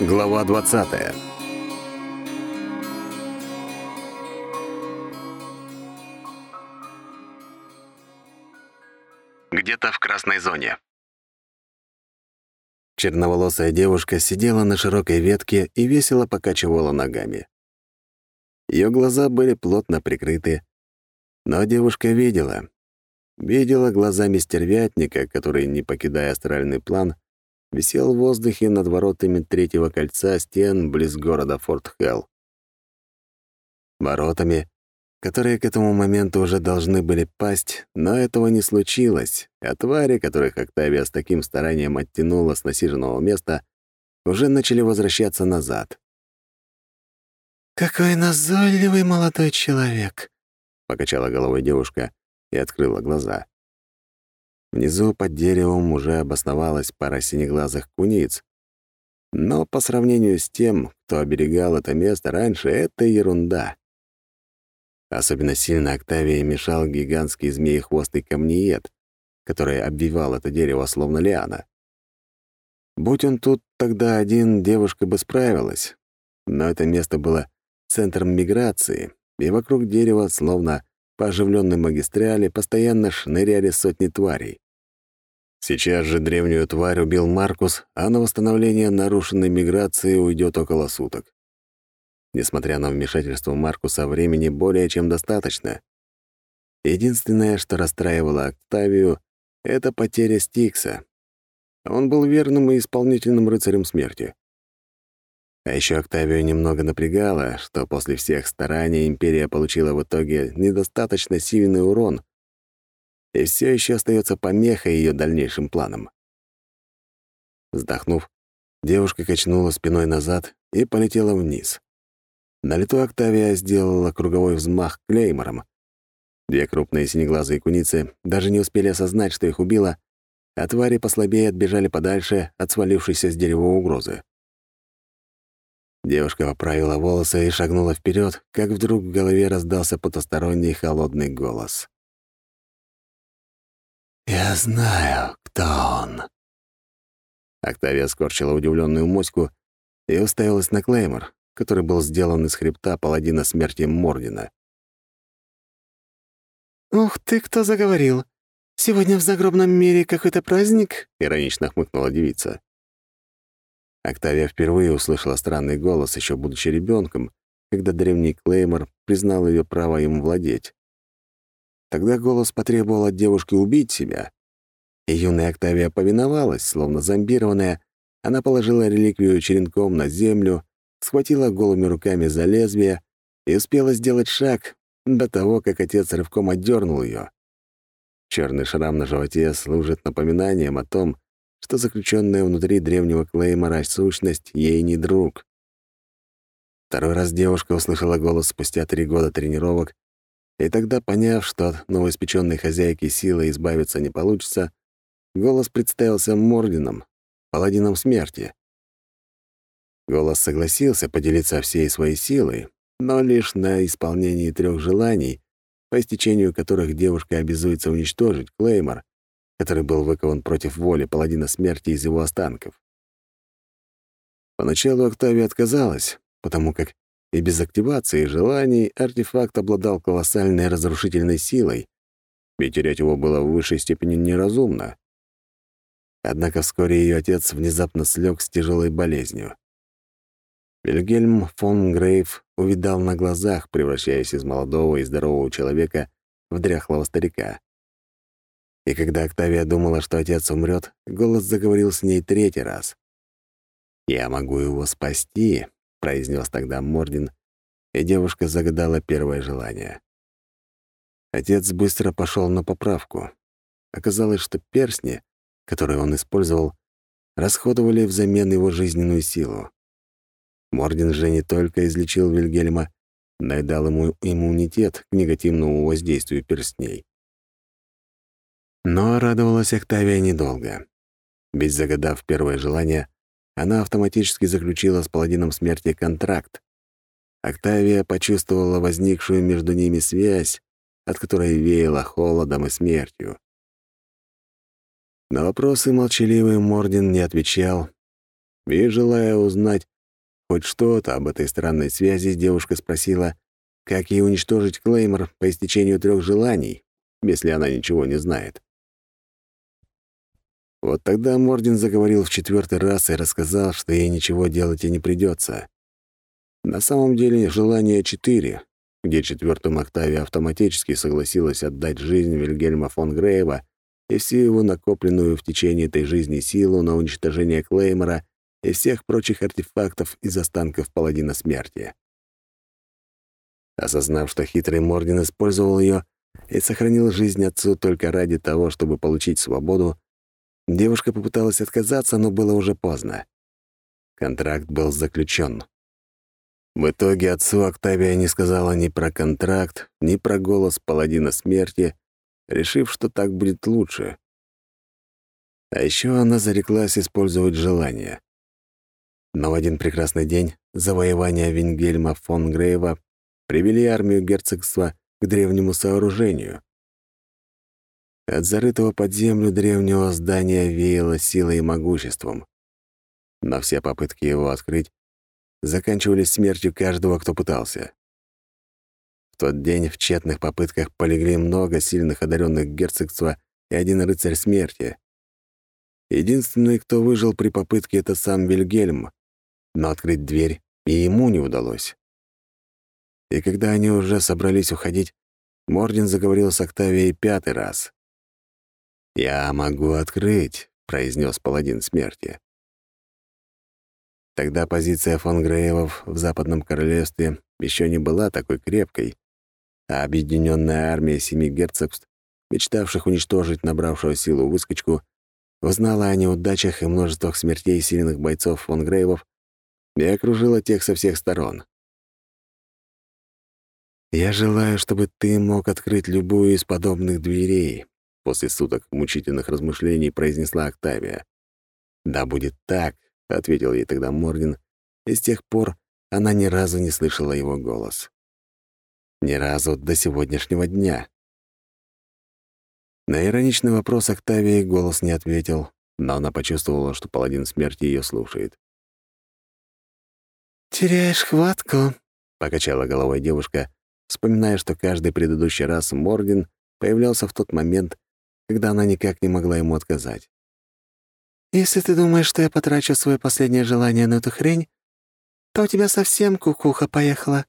Глава 20 Где-то в красной зоне. Черноволосая девушка сидела на широкой ветке и весело покачивала ногами. Ее глаза были плотно прикрыты, но девушка видела. Видела глазами стервятника, который, не покидая астральный план, висел в воздухе над воротами третьего кольца стен близ города Форт Хелл. Воротами, которые к этому моменту уже должны были пасть, но этого не случилось, а твари, которых Октавия с таким старанием оттянула с насиженного места, уже начали возвращаться назад. «Какой назойливый молодой человек!» — покачала головой девушка и открыла глаза. Внизу под деревом уже обосновалась пара синеглазых куниц. Но по сравнению с тем, кто оберегал это место раньше, это ерунда. Особенно сильно Октавии мешал гигантский змеехвостый камниет, который обвивал это дерево словно лиана. Будь он тут тогда один, девушка бы справилась. Но это место было центром миграции, и вокруг дерева, словно по оживленной магистрали постоянно шныряли сотни тварей. Сейчас же древнюю тварь убил Маркус, а на восстановление нарушенной миграции уйдет около суток. Несмотря на вмешательство Маркуса, времени более чем достаточно. Единственное, что расстраивало Октавию, — это потеря Стикса. Он был верным и исполнительным рыцарем смерти. А еще Октавию немного напрягало, что после всех стараний Империя получила в итоге недостаточно сильный урон, и все еще остается помехой ее дальнейшим планам. Вздохнув, девушка качнула спиной назад и полетела вниз. На лету Октавия сделала круговой взмах клеймором. Две крупные синеглазые куницы даже не успели осознать, что их убило, а твари послабее отбежали подальше от свалившейся с дерева угрозы. Девушка поправила волосы и шагнула вперед, как вдруг в голове раздался потусторонний холодный голос. «Я знаю, кто он». Октавия скорчила удивленную моську и уставилась на Клеймор, который был сделан из хребта паладина смерти Мордина. «Ух ты, кто заговорил! Сегодня в загробном мире какой-то праздник?» — иронично хмыкнула девица. Октавия впервые услышала странный голос, еще будучи ребенком, когда древний Клеймор признал ее право им владеть. Тогда голос потребовал от девушки убить себя. И юная Октавия повиновалась, словно зомбированная. Она положила реликвию черенком на землю, схватила голыми руками за лезвие и успела сделать шаг до того, как отец рывком отдернул ее. Черный шрам на животе служит напоминанием о том, что заключенная внутри древнего Клеймора сущность ей не друг. Второй раз девушка услышала голос спустя три года тренировок, и тогда, поняв, что от новоиспеченной хозяйки силы избавиться не получится, голос представился Мордином, паладином смерти. Голос согласился поделиться всей своей силой, но лишь на исполнении трех желаний, по истечению которых девушка обязуется уничтожить Клеймор, который был выкован против воли паладина смерти из его останков. Поначалу Октавия отказалась, потому как и без активации желаний артефакт обладал колоссальной разрушительной силой, ведь терять его было в высшей степени неразумно. Однако вскоре ее отец внезапно слег с тяжелой болезнью. Вильгельм фон Грейв увидал на глазах, превращаясь из молодого и здорового человека в дряхлого старика. И когда Октавия думала, что отец умрет, голос заговорил с ней третий раз. «Я могу его спасти», — произнес тогда Мордин, и девушка загадала первое желание. Отец быстро пошел на поправку. Оказалось, что перстни, которые он использовал, расходовали взамен его жизненную силу. Мордин же не только излечил Вильгельма, но и дал ему иммунитет к негативному воздействию перстней. Но радовалась Октавия недолго. Ведь загадав первое желание, она автоматически заключила с паладином смерти контракт. Октавия почувствовала возникшую между ними связь, от которой веяло холодом и смертью. На вопросы молчаливый Мордин не отвечал, и, желая узнать, хоть что-то об этой странной связи, девушка спросила, как ей уничтожить Клеймор по истечению трех желаний, если она ничего не знает. Вот тогда Мордин заговорил в четвертый раз и рассказал, что ей ничего делать и не придется. На самом деле желание четыре, где четвертым Октавия автоматически согласилась отдать жизнь Вильгельма фон Грейва и всю его накопленную в течение этой жизни силу на уничтожение Клеймора и всех прочих артефактов из останков Паладина Смерти. Осознав, что хитрый Мордин использовал ее и сохранил жизнь отцу только ради того, чтобы получить свободу, девушка попыталась отказаться, но было уже поздно. Контракт был заключен. В итоге отцу Октавия не сказала ни про контракт, ни про голос паладина смерти, решив, что так будет лучше. А еще она зареклась использовать желание. Но в один прекрасный день завоевания Вингельма фон Грейва привели армию герцогства к древнему сооружению. От зарытого под землю древнего здания веяло силой и могуществом. Но все попытки его открыть заканчивались смертью каждого, кто пытался. В тот день в тщетных попытках полегли много сильных одаренных герцогства и один рыцарь смерти. Единственный, кто выжил при попытке, это сам Вильгельм, но открыть дверь и ему не удалось. И когда они уже собрались уходить, Мордин заговорил с Октавией пятый раз. «Я могу открыть», — произнес паладин смерти. Тогда позиция фон Греевов в Западном Королевстве еще не была такой крепкой, а объединенная армия семи герцогств, мечтавших уничтожить набравшую силу выскочку, узнала о неудачах и множествах смертей сильных бойцов фон Греевов и окружила тех со всех сторон. «Я желаю, чтобы ты мог открыть любую из подобных дверей», после суток мучительных размышлений произнесла Октавия. «Да будет так», — ответил ей тогда Мордин, и с тех пор она ни разу не слышала его голос. Ни разу до сегодняшнего дня. На ироничный вопрос Октавии голос не ответил, но она почувствовала, что паладин смерти ее слушает. «Теряешь хватку», — покачала головой девушка, вспоминая, что каждый предыдущий раз Морген появлялся в тот момент, когда она никак не могла ему отказать. «Если ты думаешь, что я потрачу свое последнее желание на эту хрень, то у тебя совсем кукуха поехала».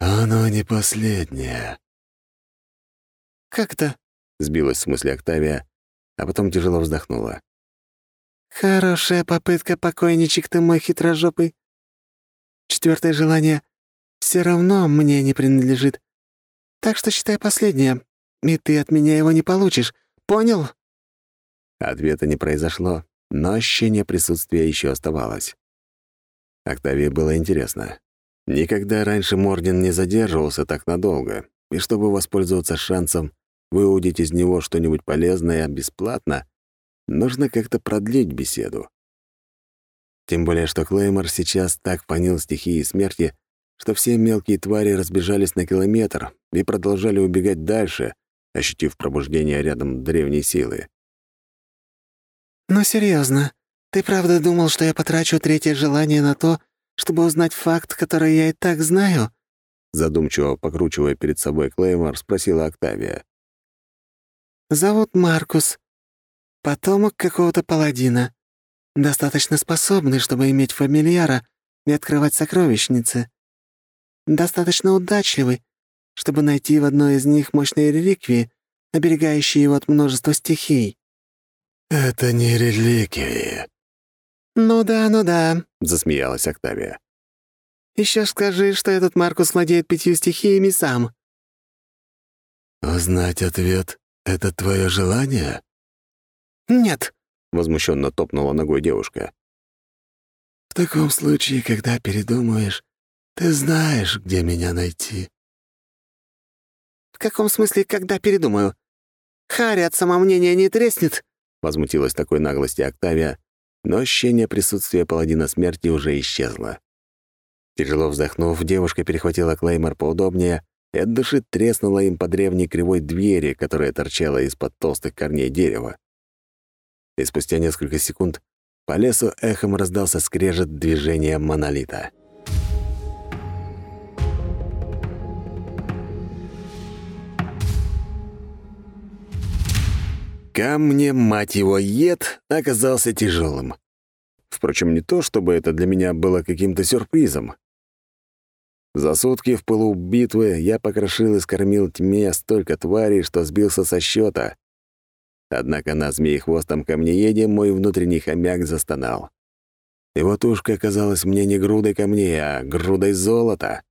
«Оно не последнее». «Как-то?» — сбилась в смысле Октавия, а потом тяжело вздохнула. «Хорошая попытка, покойничек ты мой хитрожопый. Четвертое желание все равно мне не принадлежит. Так что считай последнее, и ты от меня его не получишь. Понял?» Ответа не произошло, но ощущение присутствия еще оставалось. Октавии было интересно. Никогда раньше Морден не задерживался так надолго, и чтобы воспользоваться шансом выудить из него что-нибудь полезное бесплатно, нужно как-то продлить беседу. Тем более, что Клеймор сейчас так понил стихии смерти, что все мелкие твари разбежались на километр и продолжали убегать дальше, ощутив пробуждение рядом древней силы. «Ну, серьезно, ты правда думал, что я потрачу третье желание на то, чтобы узнать факт, который я и так знаю?» Задумчиво покручивая перед собой Клеймор, спросила Октавия. «Зовут Маркус. Потомок какого-то паладина. Достаточно способный, чтобы иметь фамильяра и открывать сокровищницы достаточно удачливый, чтобы найти в одной из них мощные реликвии, оберегающие его от множества стихий». «Это не реликвии». «Ну да, ну да», — засмеялась Октавия. Еще скажи, что этот Маркус владеет пятью стихиями сам». «Узнать ответ — это твое желание?» «Нет», — возмущенно топнула ногой девушка. «В таком случае, когда передумаешь, ты знаешь, где меня найти». «В каком смысле, когда передумаю? Харри от самомнения не треснет?» — возмутилась такой наглости Октавия, но ощущение присутствия паладина смерти уже исчезло. Тяжело вздохнув, девушка перехватила Клеймор поудобнее и от души треснула им по древней кривой двери, которая торчала из-под толстых корней дерева. И спустя несколько секунд по лесу эхом раздался скрежет движения монолита. Камне, мать его, ед оказался тяжелым. Впрочем, не то, чтобы это для меня было каким-то сюрпризом. За сутки в пылу битвы я покрошил и скормил тьме столько тварей, что сбился со счета. Однако на змеехвостом камнееде мой внутренний хомяк застонал. Его тушка оказалась мне не грудой камней, а грудой золота.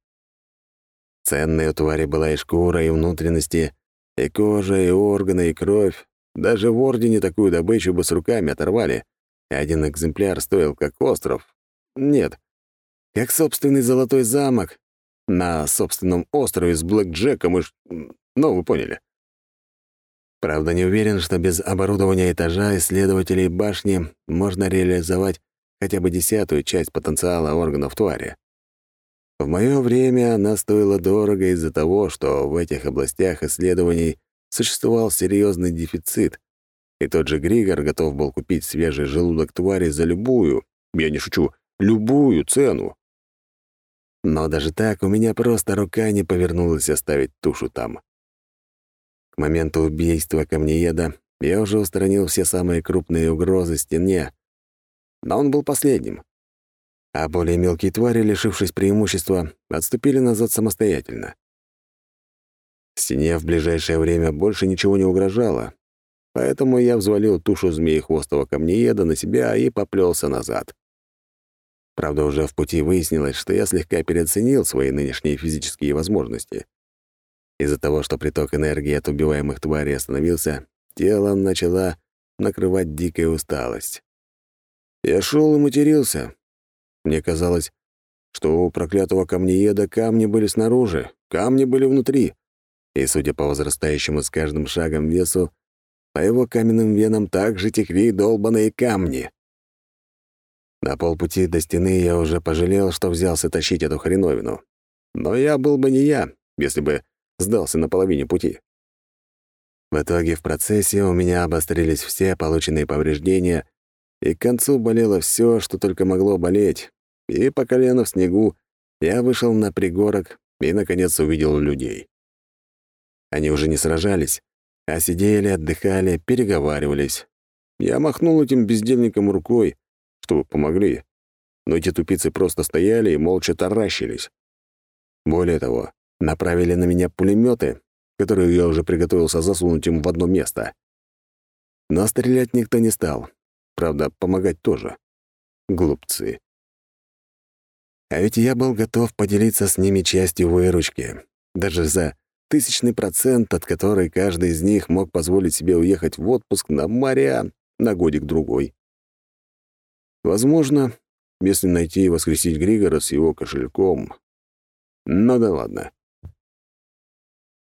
Ценной у твари была и шкура, и внутренности, и кожа, и органы, и кровь. Даже в Ордене такую добычу бы с руками оторвали. Один экземпляр стоил как остров. Нет, как собственный золотой замок, на собственном острове с блэкджеком и... Ну, вы поняли. Правда, не уверен, что без оборудования этажа исследователей башни можно реализовать хотя бы десятую часть потенциала органов твари. В мое время она стоила дорого из-за того, что в этих областях исследований существовал серьезный дефицит, и тот же Григор готов был купить свежий желудок твари за любую, я не шучу, любую цену. Но даже так у меня просто рука не повернулась оставить тушу там. К моменту убийства камнееда я уже устранил все самые крупные угрозы стене, но он был последним. А более мелкие твари, лишившись преимущества, отступили назад самостоятельно. Стене в ближайшее время больше ничего не угрожало, поэтому я взвалил тушу змеи-хвостого камнееда на себя и поплелся назад. Правда, уже в пути выяснилось, что я слегка переоценил свои нынешние физические возможности. Из-за того, что приток энергии от убиваемых тварей остановился, тело начала накрывать дикая усталость. Я шел и матерился. Мне казалось, что у проклятого камнееда камни были снаружи, камни были внутри. И, судя по возрастающему с каждым шагом весу, по его каменным венам также текли долбаные камни. На полпути до стены я уже пожалел, что взялся тащить эту хреновину. Но я был бы не я, если бы сдался на половине пути. В итоге в процессе у меня обострились все полученные повреждения, и к концу болело все, что только могло болеть. И по колено в снегу я вышел на пригорок и, наконец, увидел людей. Они уже не сражались, а сидели, отдыхали, переговаривались. Я махнул этим бездельникам рукой, чтобы помогли. Но эти тупицы просто стояли и молча таращились. Более того, направили на меня пулеметы, которые я уже приготовился засунуть им в одно место. Но стрелять никто не стал. Правда, помогать тоже. Глупцы. А ведь я был готов поделиться с ними частью выручки. Даже за тысячный процент, от которой каждый из них мог позволить себе уехать в отпуск на моря на годик-другой. Возможно, если найти и воскресить Григора с его кошельком. Ну да ладно.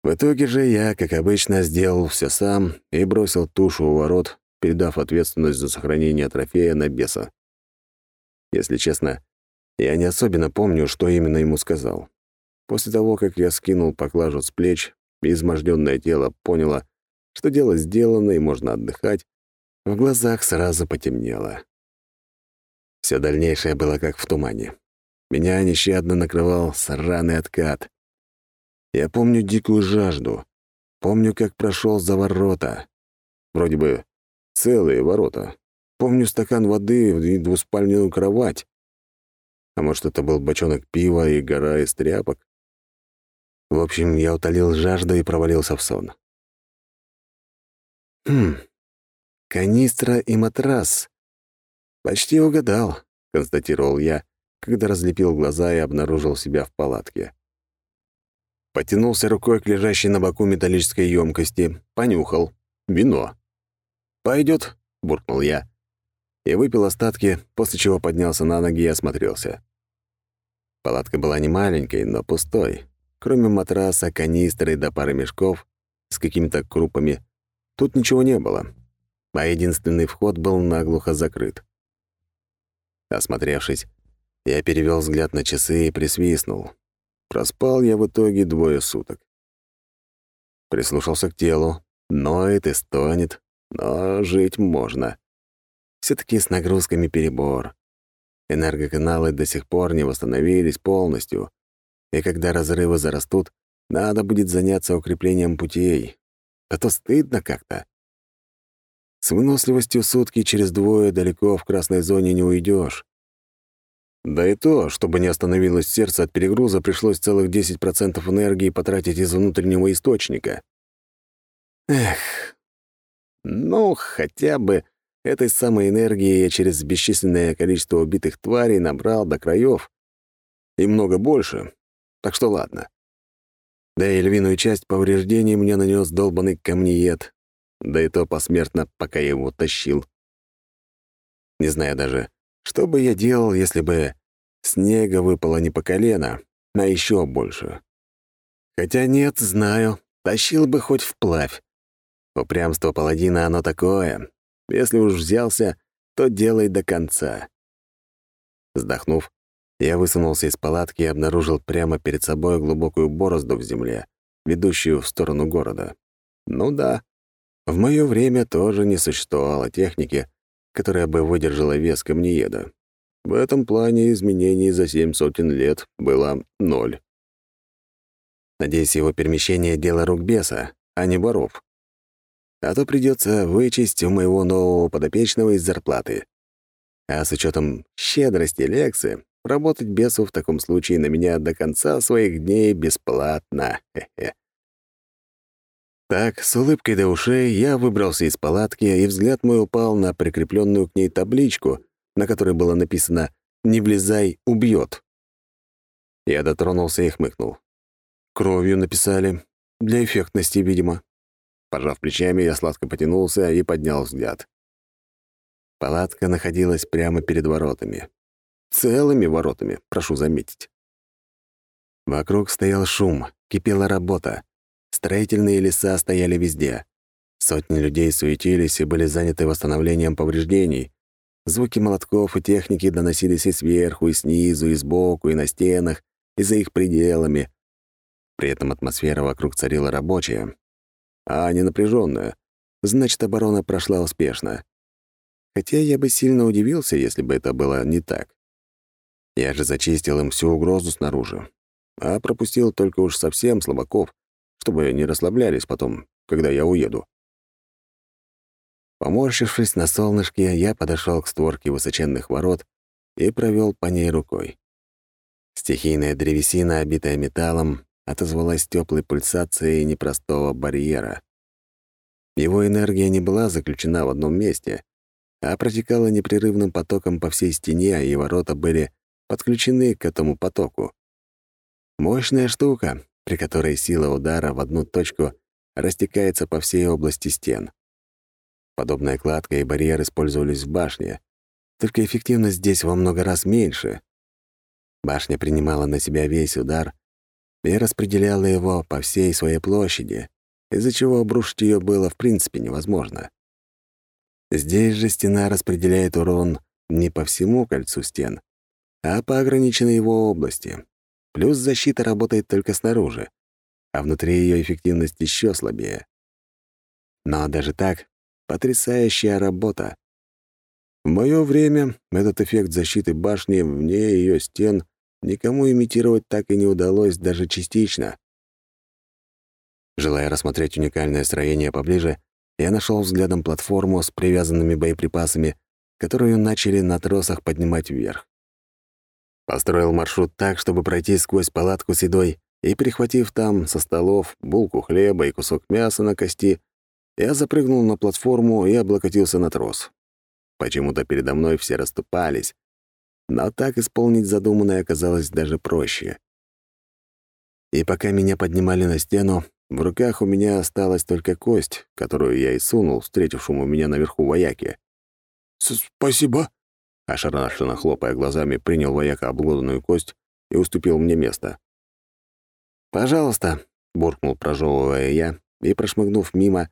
В итоге же я, как обычно, сделал все сам и бросил тушу у ворот, передав ответственность за сохранение трофея на беса. Если честно, я не особенно помню, что именно ему сказал. После того, как я скинул поклажу с плеч, изможденное тело поняло, что дело сделано и можно отдыхать, в глазах сразу потемнело. Все дальнейшее было как в тумане. Меня нещадно накрывал сраный откат. Я помню дикую жажду. Помню, как прошел за ворота. Вроде бы целые ворота. Помню стакан воды и двуспальную кровать. А может, это был бочонок пива и гора из тряпок? В общем, я утолил жажду и провалился в сон. Хм, канистра и матрас. «Почти угадал», — констатировал я, когда разлепил глаза и обнаружил себя в палатке. Потянулся рукой к лежащей на боку металлической емкости, понюхал. Вино. «Пойдет», — буркнул я. И выпил остатки, после чего поднялся на ноги и осмотрелся. Палатка была не маленькой, но пустой. Кроме матраса, канистры до пары мешков с какими-то крупами, тут ничего не было. А единственный вход был наглухо закрыт. Осмотревшись, я перевел взгляд на часы и присвистнул. Проспал я в итоге двое суток. Прислушался к телу. Ноет и стонет, но жить можно. все таки с нагрузками перебор. Энергоканалы до сих пор не восстановились полностью, и когда разрывы зарастут, надо будет заняться укреплением путей. А то стыдно как-то. С выносливостью сутки через двое далеко в красной зоне не уйдешь. Да и то, чтобы не остановилось сердце от перегруза, пришлось целых 10% энергии потратить из внутреннего источника. Эх, ну, хотя бы этой самой энергии я через бесчисленное количество убитых тварей набрал до краев. И много больше. Так что ладно. Да и львиную часть повреждений мне нанес долбанный камнеед. Да и то посмертно, пока я его тащил. Не знаю даже, что бы я делал, если бы снега выпало не по колено, а еще больше? Хотя нет, знаю, тащил бы хоть вплавь. Упрямство паладина оно такое. Если уж взялся, то делай до конца. Вздохнув, я высунулся из палатки и обнаружил прямо перед собой глубокую борозду в земле, ведущую в сторону города. Ну да, в мое время тоже не существовало техники, которая бы выдержала вес камнееда. В этом плане изменений за семь сотен лет было ноль. Надеюсь, его перемещение — дело рук беса, а не воров. А то придется вычесть у моего нового подопечного из зарплаты. А с учетом щедрости Лексы, работать бесу в таком случае на меня до конца своих дней бесплатно. Хе -хе. Так, с улыбкой до ушей я выбрался из палатки, и взгляд мой упал на прикрепленную к ней табличку, на которой было написано «Не влезай, убьет». Я дотронулся и хмыкнул. Кровью написали. Для эффектности, видимо. Пожав плечами, я сладко потянулся и поднял взгляд. Палатка находилась прямо перед воротами. Целыми воротами, прошу заметить. Вокруг стоял шум, кипела работа. Строительные леса стояли везде. Сотни людей суетились и были заняты восстановлением повреждений. Звуки молотков и техники доносились и сверху, и снизу, и сбоку, и на стенах, и за их пределами. При этом атмосфера вокруг царила рабочая, а не напряженная. Значит, оборона прошла успешно. Хотя я бы сильно удивился, если бы это было не так. Я же зачистил им всю угрозу снаружи, а пропустил только уж совсем слабаков, чтобы не расслаблялись потом, когда я уеду. Поморщившись на солнышке, я подошел к створке высоченных ворот и провел по ней рукой. Стихийная древесина, обитая металлом, отозвалась теплой пульсацией непростого барьера. Его энергия не была заключена в одном месте, а протекала непрерывным потоком по всей стене, и ворота были подключены к этому потоку. Мощная штука, при которой сила удара в одну точку растекается по всей области стен. Подобная кладка и барьер использовались в башне, только эффективность здесь во много раз меньше. Башня принимала на себя весь удар и распределяла его по всей своей площади, из-за чего обрушить ее было в принципе невозможно. Здесь же стена распределяет урон не по всему кольцу стен, а по ограниченной его области. Плюс защита работает только снаружи, а внутри ее эффективность еще слабее. Но даже так, потрясающая работа. В мое время этот эффект защиты башни вне ее стен никому имитировать так и не удалось даже частично. Желая рассмотреть уникальное строение поближе, я нашел взглядом платформу с привязанными боеприпасами, которую начали на тросах поднимать вверх. Построил маршрут так, чтобы пройти сквозь палатку с едой, и, прихватив там со столов булку хлеба и кусок мяса на кости, я запрыгнул на платформу и облокотился на трос. Почему-то передо мной все расступались, но так исполнить задуманное оказалось даже проще. И пока меня поднимали на стену, в руках у меня осталась только кость, которую я и сунул встретившему меня наверху вояке. «Спасибо», Ошарашенно хлопая глазами, принял вояка обглоданную кость и уступил мне место. «Пожалуйста», — буркнул, прожевывая я, и, прошмыгнув мимо,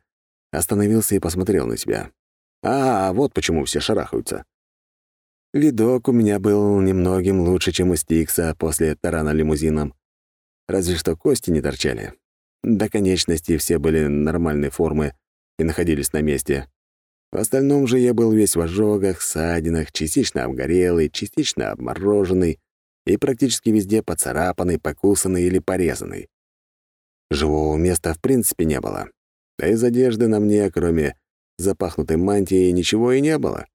остановился и посмотрел на себя. «А, вот почему все шарахаются». Видок у меня был немногим лучше, чем у Стикса после тарана лимузином. Разве что кости не торчали. До конечности все были нормальной формы и находились на месте. В остальном же я был весь в ожогах, ссадинах, частично обгорелый, частично обмороженный и практически везде поцарапанный, покусанный или порезанный. Живого места в принципе не было. А из одежды на мне, кроме запахнутой мантии, ничего и не было.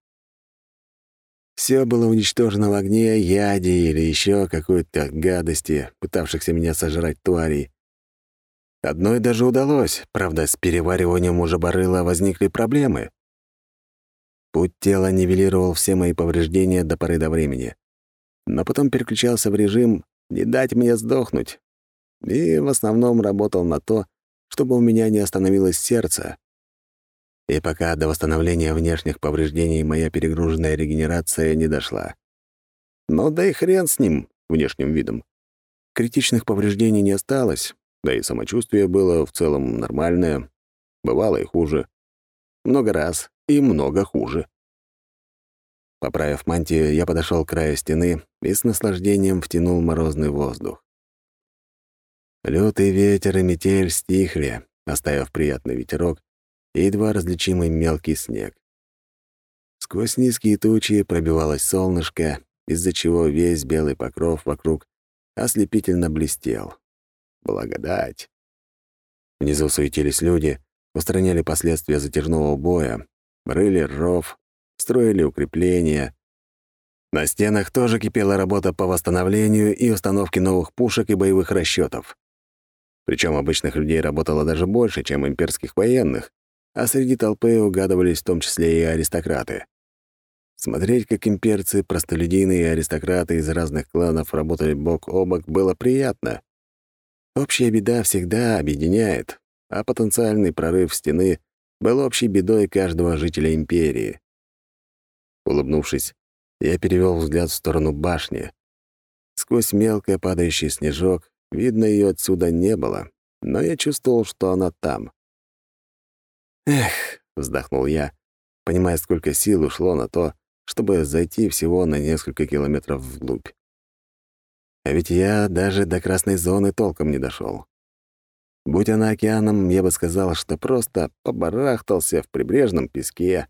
Все было уничтожено в огне, яде или еще какой-то гадости, пытавшихся меня сожрать тварей. Одной даже удалось, правда, с перевариванием уже барыла возникли проблемы. Путь тела нивелировал все мои повреждения до поры до времени. Но потом переключался в режим «не дать мне сдохнуть». И в основном работал на то, чтобы у меня не остановилось сердце. И пока до восстановления внешних повреждений моя перегруженная регенерация не дошла. Но да и хрен с ним, внешним видом. Критичных повреждений не осталось, да и самочувствие было в целом нормальное. Бывало и хуже. Много раз и много хуже. Поправив мантию, я подошел к краю стены и с наслаждением втянул морозный воздух. Лютый ветер и метель стихли, оставив приятный ветерок и едва различимый мелкий снег. Сквозь низкие тучи пробивалось солнышко, из-за чего весь белый покров вокруг ослепительно блестел. Благодать. Внизу суетились люди, устраняли последствия затяжного боя, рыли ров, строили укрепления. На стенах тоже кипела работа по восстановлению и установке новых пушек и боевых расчетов. Причем обычных людей работало даже больше, чем имперских военных, а среди толпы угадывались в том числе и аристократы. Смотреть, как имперцы, простолюдины и аристократы из разных кланов работали бок о бок, было приятно. Общая беда всегда объединяет, а потенциальный прорыв стены был общей бедой каждого жителя империи. Улыбнувшись, я перевел взгляд в сторону башни. Сквозь мелко падающий снежок, видно, ее отсюда не было, но я чувствовал, что она там. «Эх», — вздохнул я, понимая, сколько сил ушло на то, чтобы зайти всего на несколько километров вглубь. А ведь я даже до красной зоны толком не дошел. Будь она океаном, я бы сказал, что просто побарахтался в прибрежном песке,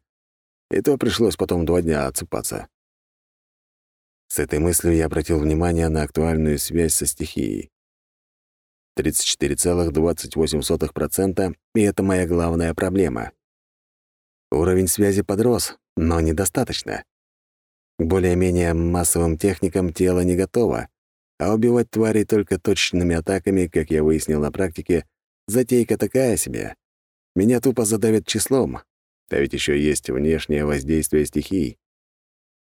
и то пришлось потом два дня отсыпаться. С этой мыслью я обратил внимание на актуальную связь со стихией. 34,28%, и это моя главная проблема. Уровень связи подрос, но недостаточно. К более-менее массовым техникам тело не готово, а убивать тварей только точными атаками, как я выяснил на практике, затейка такая себе. Меня тупо задавят числом, а ведь еще есть внешнее воздействие стихий.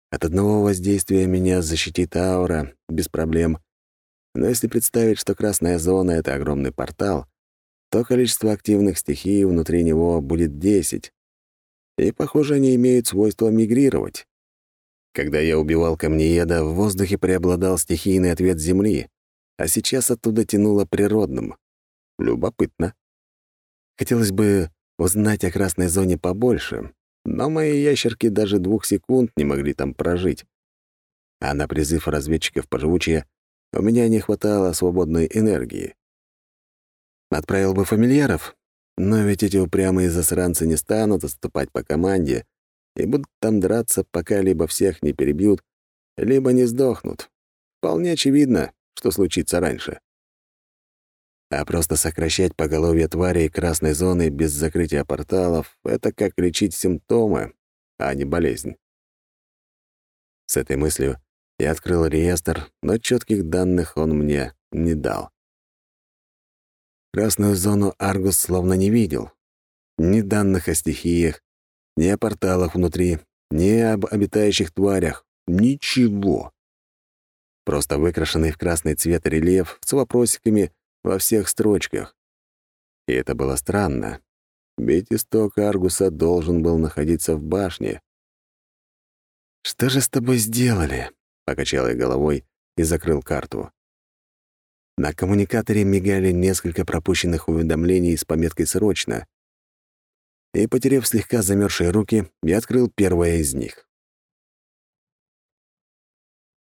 От одного воздействия меня защитит аура, без проблем, но если представить, что красная зона — это огромный портал, то количество активных стихий внутри него будет 10. И, похоже, они имеют свойство мигрировать. Когда я убивал камнееда, в воздухе преобладал стихийный ответ Земли, а сейчас оттуда тянуло природным. Любопытно. Хотелось бы узнать о красной зоне побольше, но мои ящерки даже двух секунд не могли там прожить. А на призыв разведчиков поживучее у меня не хватало свободной энергии. Отправил бы фамильяров, но ведь эти упрямые засранцы не станут отступать по команде и будут там драться, пока либо всех не перебьют, либо не сдохнут. Вполне очевидно, что случится раньше. А просто сокращать поголовье тварей красной зоны без закрытия порталов — это как лечить симптомы, а не болезнь. С этой мыслью я открыл реестр, но четких данных он мне не дал. Красную зону Аргус словно не видел. Ни данных о стихиях, ни о порталах внутри, ни об обитающих тварях. Ничего. Просто выкрашенный в красный цвет рельеф с вопросиками во всех строчках. И это было странно, ведь исток Аргуса должен был находиться в башне. «Что же с тобой сделали?» Покачал я головой и закрыл карту. На коммуникаторе мигали несколько пропущенных уведомлений с пометкой «Срочно». И, потеряв слегка замерзшие руки, я открыл первое из них.